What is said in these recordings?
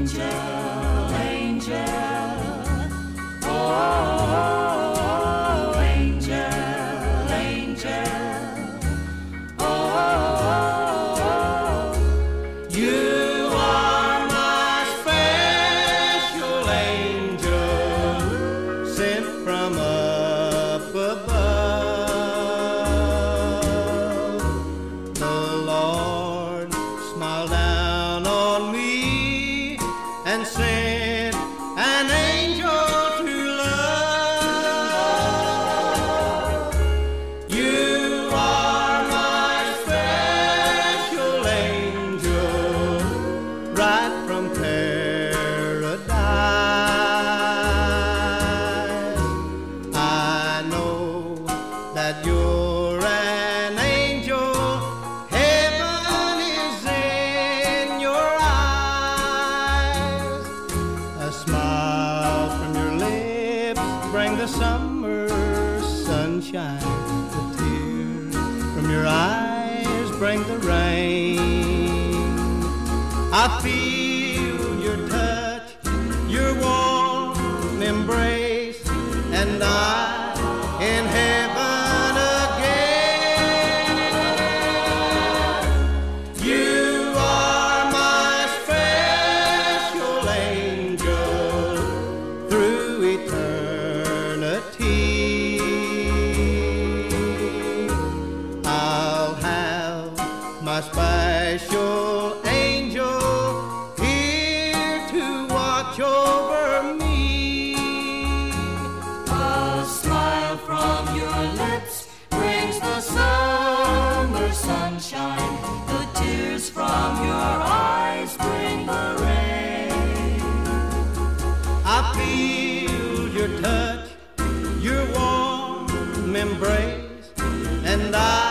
angel, and sent the summer sunshine. The tears from your eyes bring the rain. I feel your touch, your warm embrace, and I watch over me. A smile from your lips brings the summer sunshine. The tears from your eyes bring the rain. I feel your touch, your warm embrace, and I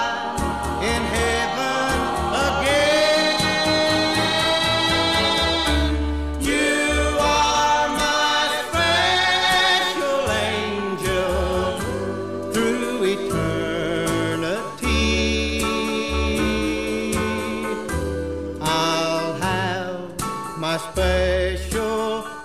Show.